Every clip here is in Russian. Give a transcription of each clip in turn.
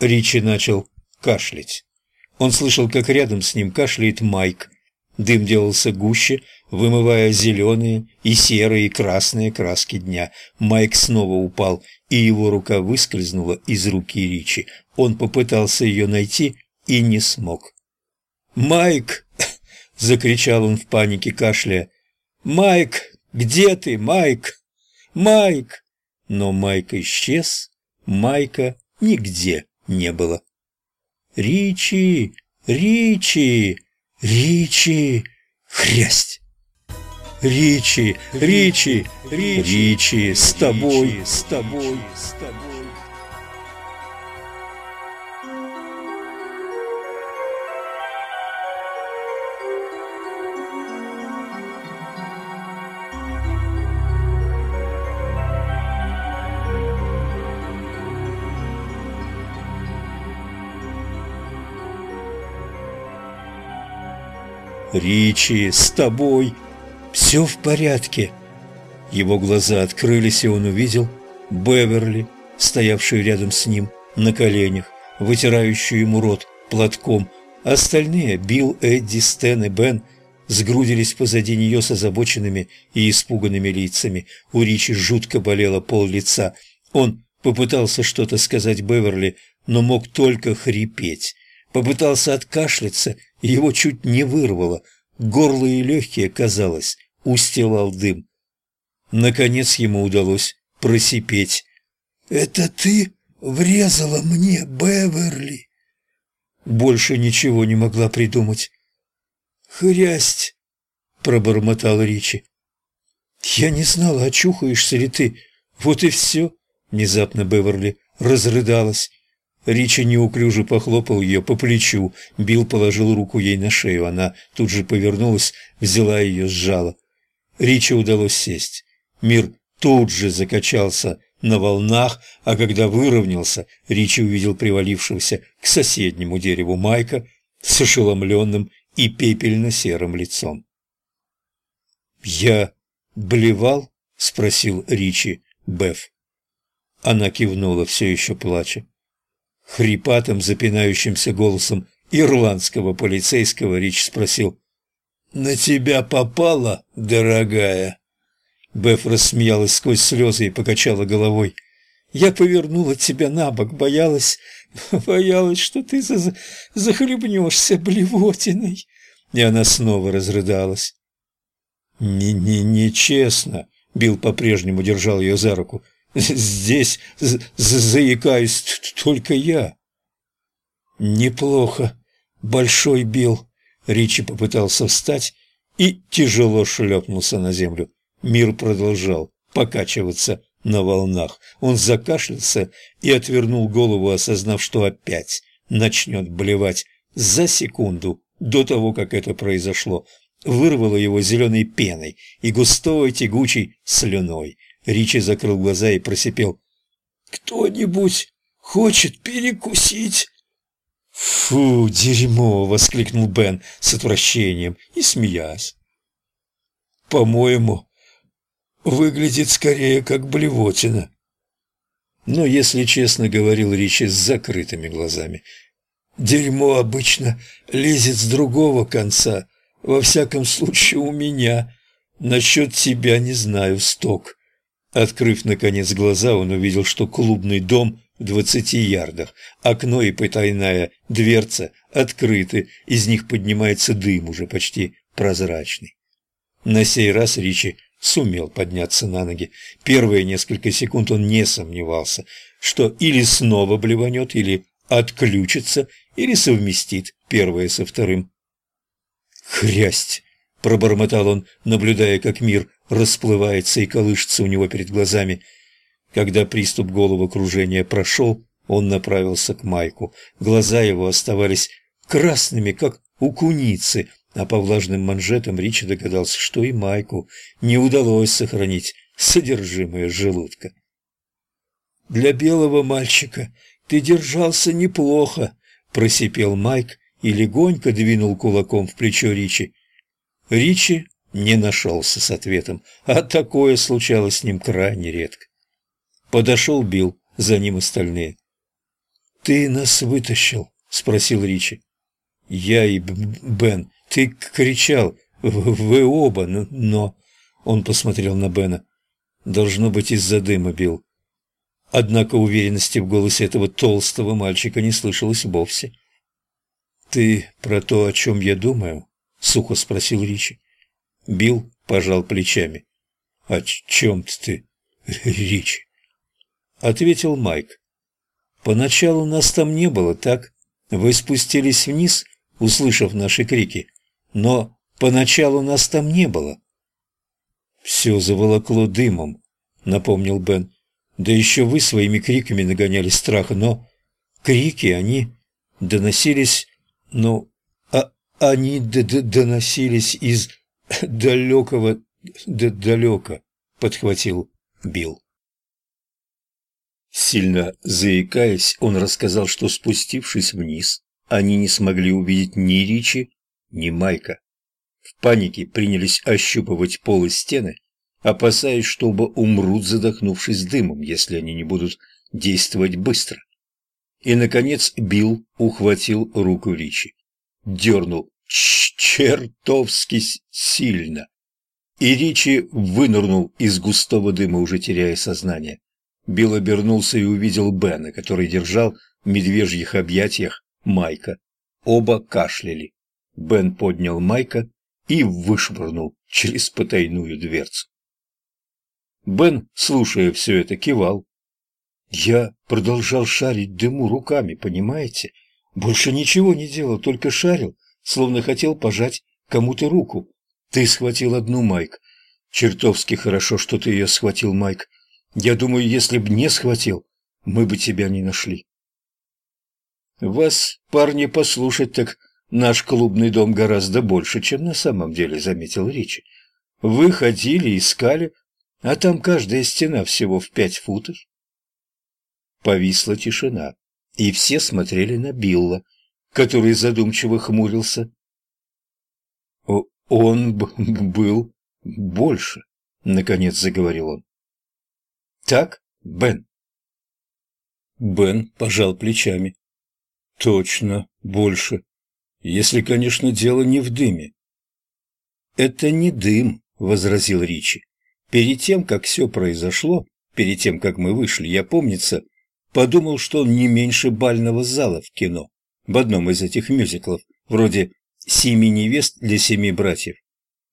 Ричи начал кашлять. Он слышал, как рядом с ним кашляет Майк. Дым делался гуще, вымывая зеленые и серые и красные краски дня. Майк снова упал, и его рука выскользнула из руки Ричи. Он попытался ее найти и не смог. «Майк!» — закричал он в панике, кашляя. «Майк! Где ты, Майк? Майк!» Но Майк исчез, Майка нигде не было. «Ричи! Ричи! Ричи!» Хрясть! Ричи! Ричи! Ричи! Ричи! С тобой! С тобой! С тобой! Ричи, с тобой все в порядке?» Его глаза открылись, и он увидел Беверли, стоявшую рядом с ним на коленях, вытирающую ему рот платком. Остальные, Билл, Эдди, Стэн и Бен, сгрудились позади нее с озабоченными и испуганными лицами. У Ричи жутко болело пол лица. Он попытался что-то сказать Беверли, но мог только хрипеть. Попытался откашляться его чуть не вырвало, горло и легкие, казалось, устилал дым. Наконец ему удалось просипеть. «Это ты врезала мне, Беверли?» Больше ничего не могла придумать. «Хрясть!» — пробормотал Ричи. «Я не знала, очухаешься ли ты. Вот и все!» Внезапно Беверли разрыдалась. Ричи неуклюже похлопал ее по плечу. Билл положил руку ей на шею. Она тут же повернулась, взяла ее, сжала. Ричи удалось сесть. Мир тут же закачался на волнах, а когда выровнялся, Ричи увидел привалившегося к соседнему дереву Майка с ошеломленным и пепельно-серым лицом. «Я блевал?» — спросил Ричи Беф. Она кивнула, все еще плача хрипатым, запинающимся голосом ирландского полицейского Рич спросил. «На тебя попало, дорогая?» Беф рассмеялась сквозь слезы и покачала головой. «Я повернула тебя на бок, боялась, боялась, что ты за захлебнешься блевотиной». И она снова разрыдалась. «Не, не, нечестно», — Билл по-прежнему держал ее за руку. Здесь заикаюсь только я. Неплохо. Большой бил. Ричи попытался встать и тяжело шлепнулся на землю. Мир продолжал покачиваться на волнах. Он закашлялся и отвернул голову, осознав, что опять начнет блевать за секунду до того, как это произошло. Вырвало его зеленой пеной и густой тягучей слюной. Ричи закрыл глаза и просипел. «Кто-нибудь хочет перекусить?» «Фу, дерьмо!» — воскликнул Бен с отвращением и смеясь. «По-моему, выглядит скорее как блевотина». Но, если честно, говорил Ричи с закрытыми глазами, «Дерьмо обычно лезет с другого конца, во всяком случае у меня. Насчет тебя не знаю, Сток. Открыв, наконец, глаза, он увидел, что клубный дом в двадцати ярдах, окно и потайная дверца открыты, из них поднимается дым, уже почти прозрачный. На сей раз Ричи сумел подняться на ноги. Первые несколько секунд он не сомневался, что или снова блеванет, или отключится, или совместит первое со вторым. «Хрясть!» — пробормотал он, наблюдая, как мир расплывается и колышется у него перед глазами. Когда приступ головокружения прошел, он направился к Майку. Глаза его оставались красными, как у куницы, а по влажным манжетам Ричи догадался, что и Майку не удалось сохранить содержимое желудка. «Для белого мальчика ты держался неплохо», — просипел Майк и легонько двинул кулаком в плечо Ричи. Ричи не нашелся с ответом, а такое случалось с ним крайне редко. Подошел Билл, за ним остальные. «Ты нас вытащил?» — спросил Ричи. «Я и Бен. Ты кричал. Вы оба, но...» Он посмотрел на Бена. «Должно быть из-за дыма, Билл». Однако уверенности в голосе этого толстого мальчика не слышалось вовсе. «Ты про то, о чем я думаю?» — сухо спросил Ричи. Билл пожал плечами. «О чем ты, Ричи?» — ответил Майк. «Поначалу нас там не было, так? Вы спустились вниз, услышав наши крики, но поначалу нас там не было». «Все заволокло дымом», — напомнил Бен. «Да еще вы своими криками нагоняли страх, но крики, они доносились, ну, а они д -д доносились из далекого, д далека», — подхватил Билл. Сильно заикаясь, он рассказал, что, спустившись вниз, они не смогли увидеть ни Ричи, ни Майка. В панике принялись ощупывать пол и стены, опасаясь, что оба умрут, задохнувшись дымом, если они не будут действовать быстро. И, наконец, Билл ухватил руку Ричи. Дернул чертовски сильно. И Ричи вынырнул из густого дыма, уже теряя сознание. Билл обернулся и увидел Бена, который держал в медвежьих объятиях Майка. Оба кашляли. Бен поднял Майка и вышвырнул через потайную дверцу. Бен, слушая все это, кивал. Я продолжал шарить дыму руками, понимаете? Больше ничего не делал, только шарил, словно хотел пожать кому-то руку. Ты схватил одну, Майк. Чертовски хорошо, что ты ее схватил, Майк. Я думаю, если б не схватил, мы бы тебя не нашли. Вас, парни, послушать, так наш клубный дом гораздо больше, чем на самом деле, заметил Ричи. Вы ходили, искали, а там каждая стена всего в пять футов. Повисла тишина, и все смотрели на Билла, который задумчиво хмурился. «Он был больше», — наконец заговорил он. Так, Бен?» Бен пожал плечами. «Точно, больше. Если, конечно, дело не в дыме». «Это не дым», — возразил Ричи. «Перед тем, как все произошло, перед тем, как мы вышли, я, помнится, подумал, что он не меньше бального зала в кино, в одном из этих мюзиклов, вроде «Семи невест для семи братьев».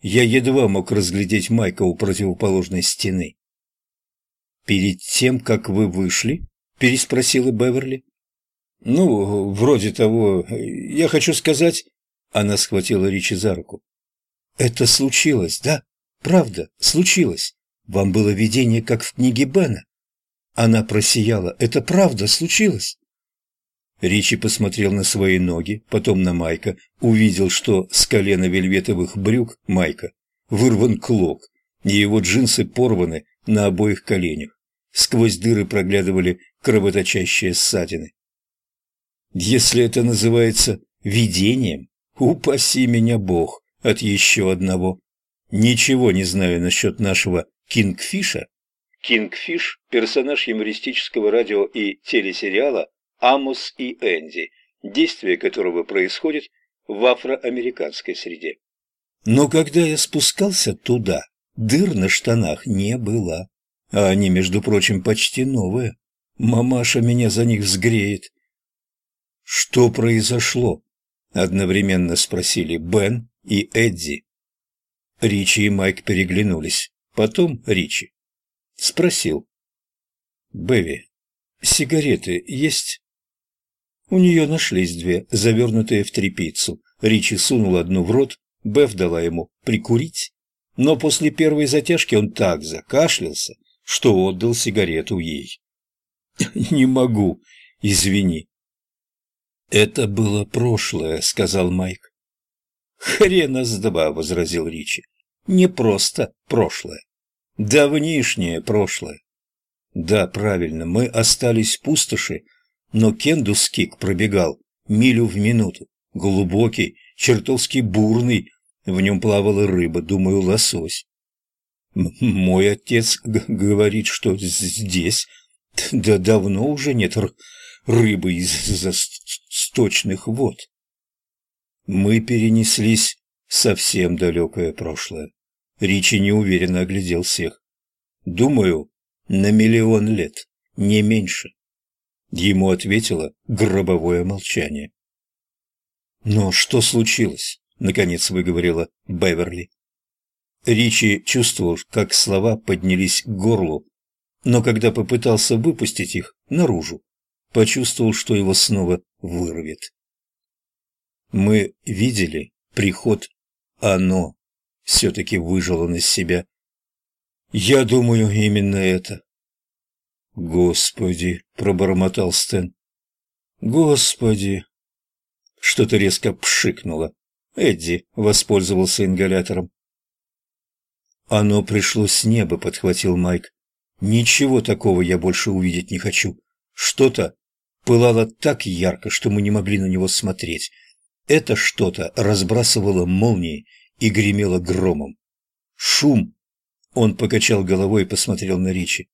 Я едва мог разглядеть Майка у противоположной стены. «Перед тем, как вы вышли?» – переспросила Беверли. «Ну, вроде того. Я хочу сказать...» Она схватила Ричи за руку. «Это случилось, да? Правда, случилось. Вам было видение, как в книге Бена?» Она просияла. «Это правда, случилось?» Ричи посмотрел на свои ноги, потом на Майка, увидел, что с колена вельветовых брюк Майка вырван клок, и его джинсы порваны на обоих коленях. Сквозь дыры проглядывали кровоточащие ссадины. Если это называется видением, упаси меня Бог от еще одного. Ничего не знаю насчет нашего Кингфиша. Кингфиш – персонаж юмористического радио и телесериала «Амос и Энди», действие которого происходит в афроамериканской среде. Но когда я спускался туда, Дыр на штанах не было. А они, между прочим, почти новые. Мамаша меня за них взгреет. «Что произошло?» — одновременно спросили Бен и Эдди. Ричи и Майк переглянулись. Потом Ричи спросил. «Бэви, сигареты есть?» У нее нашлись две, завернутые в тряпицу. Ричи сунул одну в рот, Бэв дала ему прикурить но после первой затяжки он так закашлялся, что отдал сигарету ей. «Не могу, извини». «Это было прошлое», — сказал Майк. «Хрена с два», — возразил Ричи. «Не просто прошлое. Давнишнее прошлое. Да, правильно, мы остались в пустоши, но Кендус Кик пробегал милю в минуту, глубокий, чертовски бурный, в нем плавала рыба, думаю, лосось. Мой отец говорит, что здесь да давно уже нет рыбы из сточных вод. Мы перенеслись в совсем далекое прошлое. Ричи неуверенно оглядел всех. Думаю, на миллион лет, не меньше. Ему ответило гробовое молчание. «Но что случилось?» — наконец выговорила Беверли. Ричи чувствовал, как слова поднялись к горлу, но когда попытался выпустить их наружу, почувствовал, что его снова вырвет. Мы видели приход «Оно» все-таки выжил он из себя. Я думаю, именно это. Господи, пробормотал Стэн. Господи. Что-то резко пшикнуло. Эдди воспользовался ингалятором. Оно пришло с неба, подхватил Майк. Ничего такого я больше увидеть не хочу. Что-то пылало так ярко, что мы не могли на него смотреть. Это что-то разбрасывало молнии и гремело громом. Шум! Он покачал головой и посмотрел на Ричи.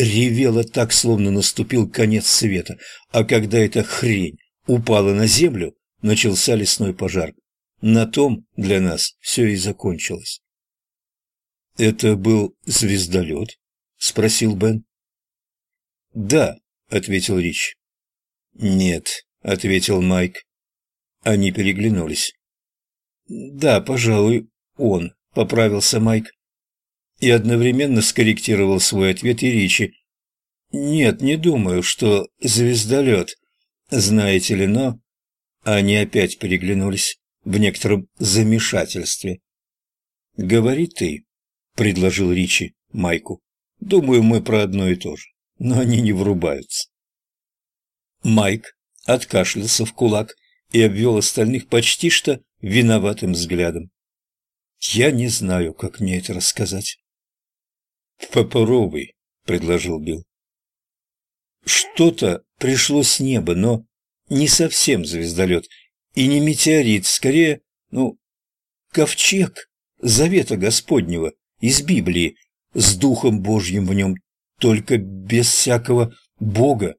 Ревело так, словно наступил конец света, а когда эта хрень упала на землю, начался лесной пожар. На том для нас все и закончилось. «Это был звездолет?» — спросил Бен. «Да», — ответил Рич. «Нет», — ответил Майк. Они переглянулись. «Да, пожалуй, он», — поправился Майк. И одновременно скорректировал свой ответ и Ричи. «Нет, не думаю, что звездолет. Знаете ли, но...» Они опять переглянулись в некотором замешательстве. «Говори ты», — предложил Ричи Майку. «Думаю, мы про одно и то же, но они не врубаются». Майк откашлялся в кулак и обвел остальных почти что виноватым взглядом. «Я не знаю, как мне это рассказать». «Попробуй», — предложил Билл. Что-то пришло с неба, но не совсем звездолет и не метеорит, скорее, ну, ковчег завета Господнего из Библии с Духом Божьим в нем, только без всякого Бога.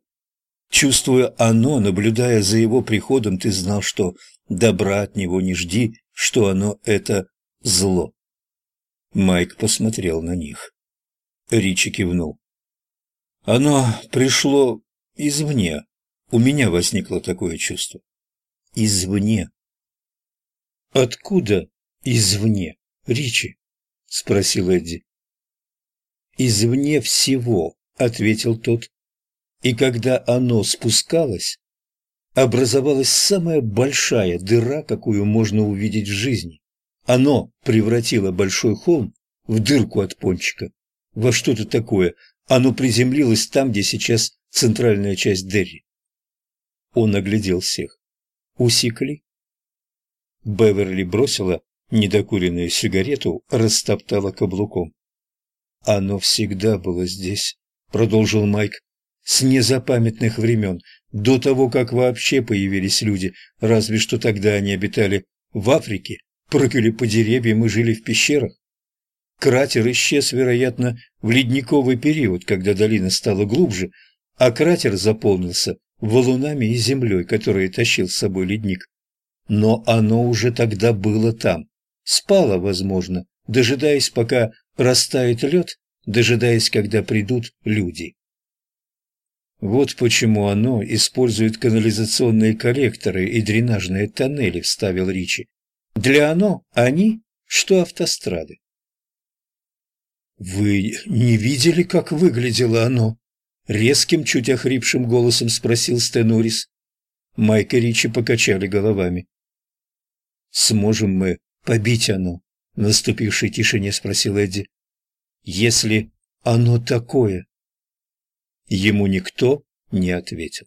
Чувствуя оно, наблюдая за его приходом, ты знал, что добра от него не жди, что оно — это зло. Майк посмотрел на них. Ричи кивнул. Оно пришло извне. У меня возникло такое чувство. Извне. Откуда извне, Ричи? Спросил Эдди. Извне всего, ответил тот. И когда оно спускалось, образовалась самая большая дыра, какую можно увидеть в жизни. Оно превратило большой холм в дырку от пончика, во что-то такое. Оно приземлилось там, где сейчас центральная часть Дерри. Он оглядел всех. Усекли. Беверли бросила недокуренную сигарету, растоптала каблуком. «Оно всегда было здесь», — продолжил Майк с незапамятных времен, до того, как вообще появились люди, разве что тогда они обитали в Африке, прыгали по деревьям и жили в пещерах. Кратер исчез, вероятно, в ледниковый период, когда долина стала глубже, а кратер заполнился валунами и землей, которые тащил с собой ледник. Но оно уже тогда было там, спало, возможно, дожидаясь, пока растает лед, дожидаясь, когда придут люди. Вот почему оно использует канализационные коллекторы и дренажные тоннели, вставил Ричи. Для оно они, что автострады. «Вы не видели, как выглядело оно?» Резким, чуть охрипшим голосом спросил Стенурис. Майк и Ричи покачали головами. «Сможем мы побить оно?» В наступившей тишине спросил Эдди. «Если оно такое?» Ему никто не ответил.